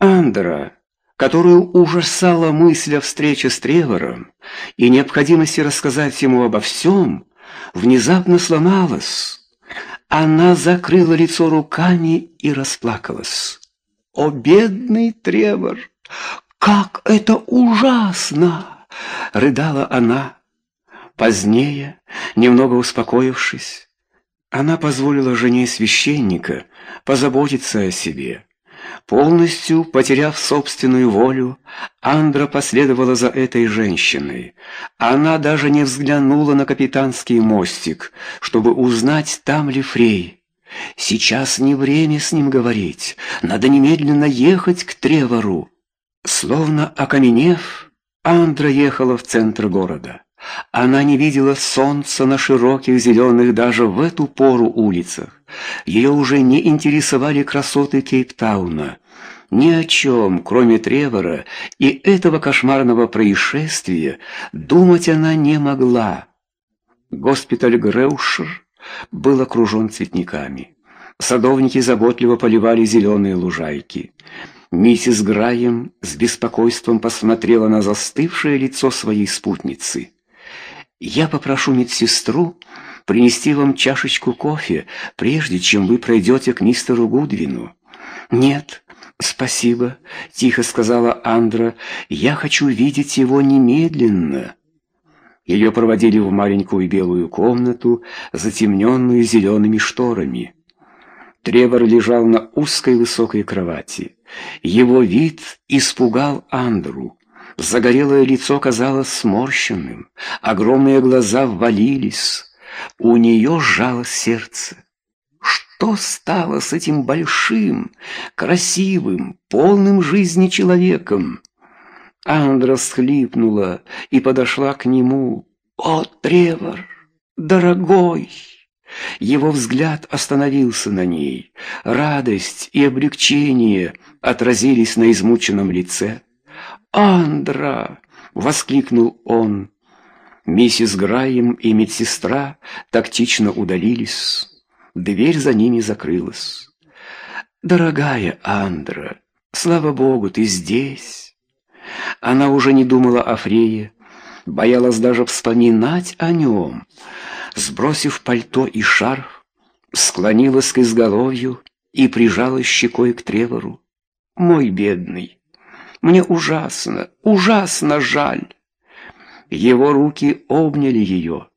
Андра, которую ужасала мысль о встрече с Тревором и необходимости рассказать ему обо всем, внезапно сломалась. Она закрыла лицо руками и расплакалась. «О, бедный Тревор! Как это ужасно!» — рыдала она. Позднее, немного успокоившись, она позволила жене священника позаботиться о себе. Полностью потеряв собственную волю, Андра последовала за этой женщиной. Она даже не взглянула на капитанский мостик, чтобы узнать, там ли Фрей. Сейчас не время с ним говорить, надо немедленно ехать к Тревору. Словно окаменев, Андра ехала в центр города. Она не видела солнца на широких зеленых даже в эту пору улицах. Ее уже не интересовали красоты Кейптауна. Ни о чем, кроме Тревора и этого кошмарного происшествия, думать она не могла. Госпиталь Греушер был окружен цветниками. Садовники заботливо поливали зеленые лужайки. Миссис Граем с беспокойством посмотрела на застывшее лицо своей спутницы. Я попрошу медсестру принести вам чашечку кофе, прежде чем вы пройдете к мистеру Гудвину. Нет, спасибо, тихо сказала Андра. Я хочу видеть его немедленно. Ее проводили в маленькую белую комнату, затемненную зелеными шторами. Тревор лежал на узкой высокой кровати. Его вид испугал Андру. Загорелое лицо казалось сморщенным, огромные глаза ввалились. У нее сжалось сердце. Что стало с этим большим, красивым, полным жизни человеком? Андра схлипнула и подошла к нему. «О, Тревор, дорогой!» Его взгляд остановился на ней. Радость и облегчение отразились на измученном лице. «Андра!» — воскликнул он. Миссис Граем и медсестра тактично удалились. Дверь за ними закрылась. «Дорогая Андра, слава богу, ты здесь!» Она уже не думала о Фрее, боялась даже вспоминать о нем. Сбросив пальто и шарф, склонилась к изголовью и прижалась щекой к Тревору. «Мой бедный!» Мне ужасно, ужасно жаль. Его руки обняли ее.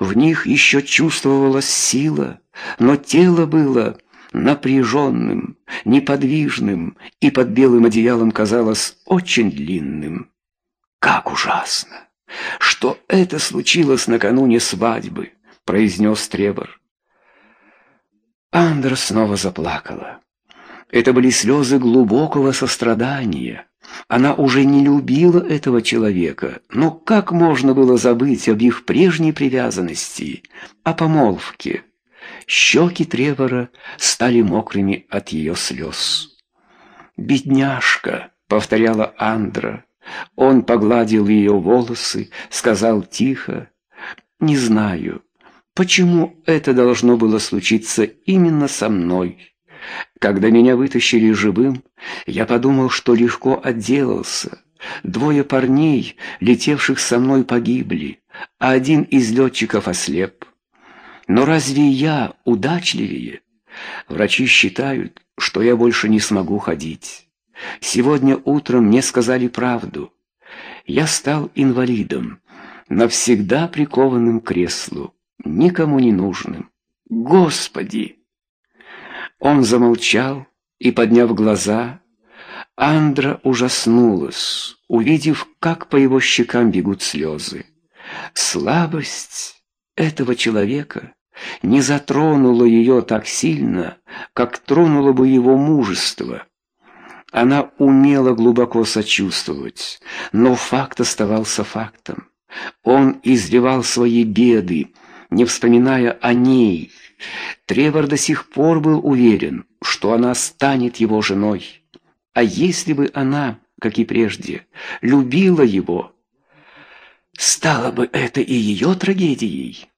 В них еще чувствовалась сила, но тело было напряженным, неподвижным и под белым одеялом казалось очень длинным. Как ужасно, что это случилось накануне свадьбы, произнес Тревор. Андра снова заплакала. Это были слезы глубокого сострадания. Она уже не любила этого человека, но как можно было забыть об их прежней привязанности, о помолвке? Щеки Тревора стали мокрыми от ее слез. «Бедняжка!» — повторяла Андра. Он погладил ее волосы, сказал тихо, «Не знаю, почему это должно было случиться именно со мной». Когда меня вытащили живым, я подумал, что легко отделался. Двое парней, летевших со мной, погибли, а один из летчиков ослеп. Но разве я удачливее? Врачи считают, что я больше не смогу ходить. Сегодня утром мне сказали правду. Я стал инвалидом, навсегда прикованным к креслу, никому не нужным. Господи! Он замолчал и, подняв глаза, Андра ужаснулась, увидев, как по его щекам бегут слезы. Слабость этого человека не затронула ее так сильно, как тронуло бы его мужество. Она умела глубоко сочувствовать, но факт оставался фактом. Он изливал свои беды, не вспоминая о ней, Тревор до сих пор был уверен, что она станет его женой. А если бы она, как и прежде, любила его, стало бы это и ее трагедией.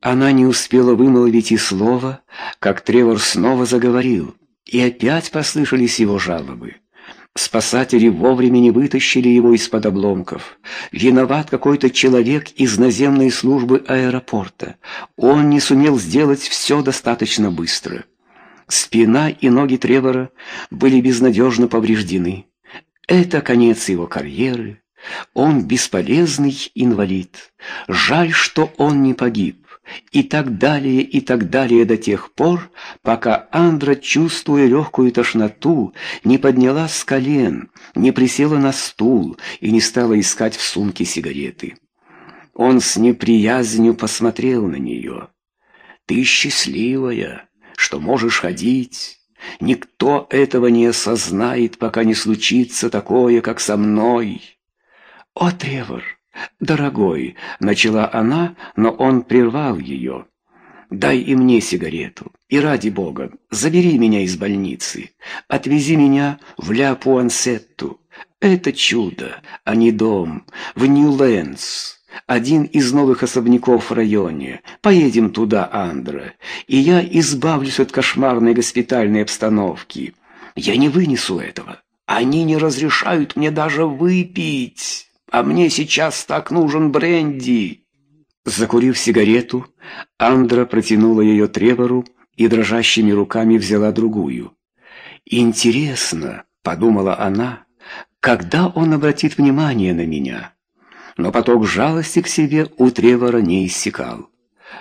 Она не успела вымолвить и слова, как Тревор снова заговорил, и опять послышались его жалобы. Спасатели вовремя не вытащили его из-под обломков. Виноват какой-то человек из наземной службы аэропорта. Он не сумел сделать все достаточно быстро. Спина и ноги Тревора были безнадежно повреждены. Это конец его карьеры. Он бесполезный инвалид. Жаль, что он не погиб. И так далее, и так далее до тех пор, пока Андра, чувствуя легкую тошноту, не поднялась с колен, не присела на стул и не стала искать в сумке сигареты. Он с неприязнью посмотрел на нее. «Ты счастливая, что можешь ходить». Никто этого не осознает, пока не случится такое, как со мной. О, Тревор, дорогой, начала она, но он прервал ее. Дай и мне сигарету, и ради бога, забери меня из больницы, отвези меня в Ля Пуансетту. Это чудо, а не дом, в Нью-Лэнс. Один из новых особняков в районе. Поедем туда, Андра, и я избавлюсь от кошмарной госпитальной обстановки. Я не вынесу этого. Они не разрешают мне даже выпить а мне сейчас так нужен бренди». Закурив сигарету, Андра протянула ее Тревору и дрожащими руками взяла другую. «Интересно», — подумала она, — «когда он обратит внимание на меня?» Но поток жалости к себе у Тревора не иссякал.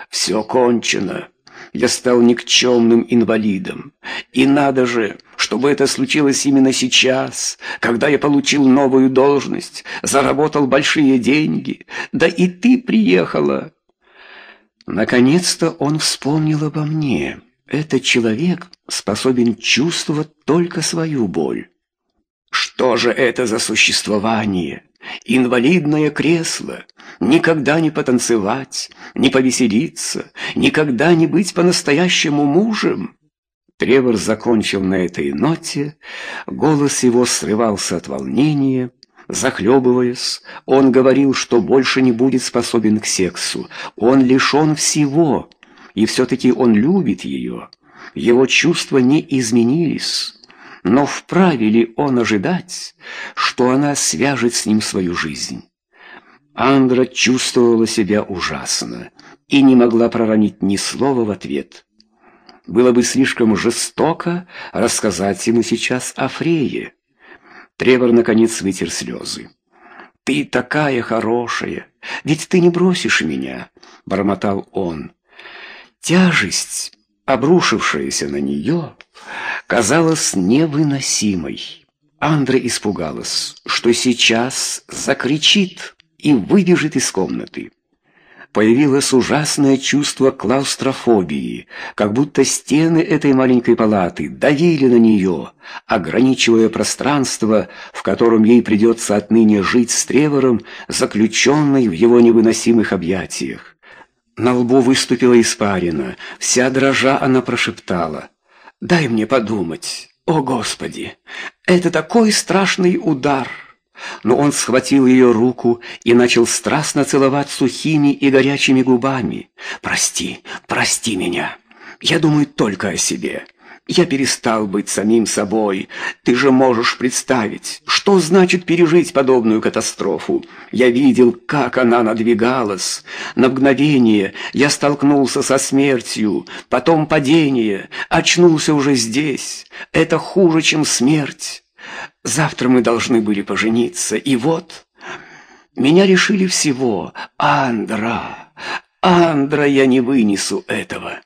«Все кончено», я стал никчемным инвалидом. И надо же, чтобы это случилось именно сейчас, когда я получил новую должность, заработал большие деньги. Да и ты приехала. Наконец-то он вспомнил обо мне. Этот человек способен чувствовать только свою боль. Что же это за существование? Инвалидное кресло, никогда не потанцевать, не повеселиться, никогда не быть по-настоящему мужем. Тревор закончил на этой ноте, голос его срывался от волнения, захлебываясь, он говорил, что больше не будет способен к сексу, он лишен всего, и все-таки он любит ее. Его чувства не изменились. Но вправе ли он ожидать, что она свяжет с ним свою жизнь? Андра чувствовала себя ужасно и не могла проронить ни слова в ответ. Было бы слишком жестоко рассказать ему сейчас о Фрее. Тревор наконец вытер слезы. «Ты такая хорошая, ведь ты не бросишь меня», — бормотал он. Тяжесть, обрушившаяся на нее, казалась невыносимой. Андра испугалась, что сейчас закричит и выбежит из комнаты. Появилось ужасное чувство клаустрофобии, как будто стены этой маленькой палаты давили на нее, ограничивая пространство, в котором ей придется отныне жить с Тревором, заключенной в его невыносимых объятиях. На лбу выступила испарина, вся дрожа она прошептала «Дай мне подумать, о Господи, это такой страшный удар!» но он схватил ее руку и начал страстно целовать сухими и горячими губами. «Прости, прости меня. Я думаю только о себе. Я перестал быть самим собой. Ты же можешь представить, что значит пережить подобную катастрофу. Я видел, как она надвигалась. На мгновение я столкнулся со смертью, потом падение, очнулся уже здесь. Это хуже, чем смерть». Завтра мы должны были пожениться, и вот... Меня решили всего. Андра, Андра, я не вынесу этого.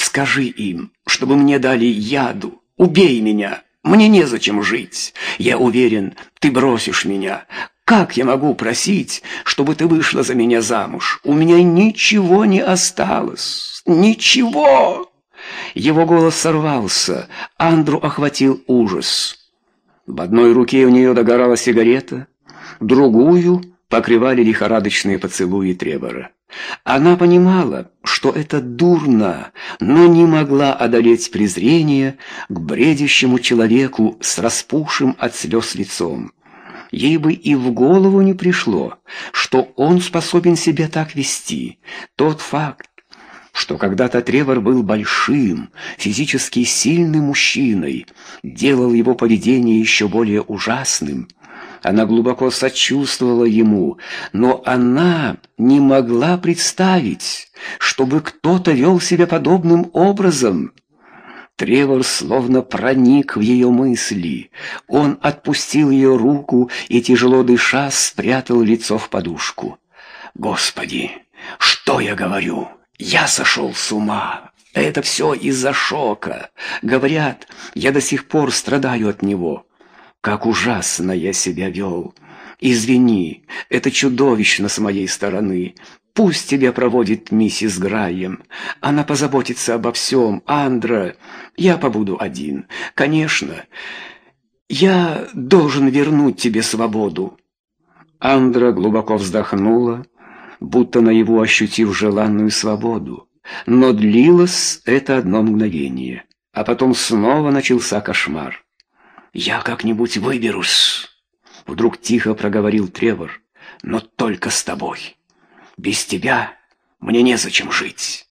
Скажи им, чтобы мне дали яду. Убей меня. Мне незачем жить. Я уверен, ты бросишь меня. Как я могу просить, чтобы ты вышла за меня замуж? У меня ничего не осталось. Ничего. Его голос сорвался. Андру охватил ужас. В одной руке у нее догорала сигарета, другую покрывали лихорадочные поцелуи Тревора. Она понимала, что это дурно, но не могла одолеть презрение к бредящему человеку с распухшим от слез лицом. Ей бы и в голову не пришло, что он способен себя так вести. Тот факт, что когда-то Тревор был большим, физически сильным мужчиной, делал его поведение еще более ужасным. Она глубоко сочувствовала ему, но она не могла представить, чтобы кто-то вел себя подобным образом. Тревор словно проник в ее мысли. Он отпустил ее руку и, тяжело дыша, спрятал лицо в подушку. «Господи, что я говорю? Я сошел с ума. Это все из-за шока. Говорят, я до сих пор страдаю от него. Как ужасно я себя вел. Извини, это чудовищно с моей стороны. Пусть тебя проводит миссис Грайем. Она позаботится обо всем. Андра, я побуду один. Конечно, я должен вернуть тебе свободу. Андра глубоко вздохнула, будто наяву ощутив желанную свободу. Но длилось это одно мгновение, а потом снова начался кошмар. «Я как-нибудь выберусь», — вдруг тихо проговорил Тревор, — «но только с тобой». Без тебя мне незачем жить.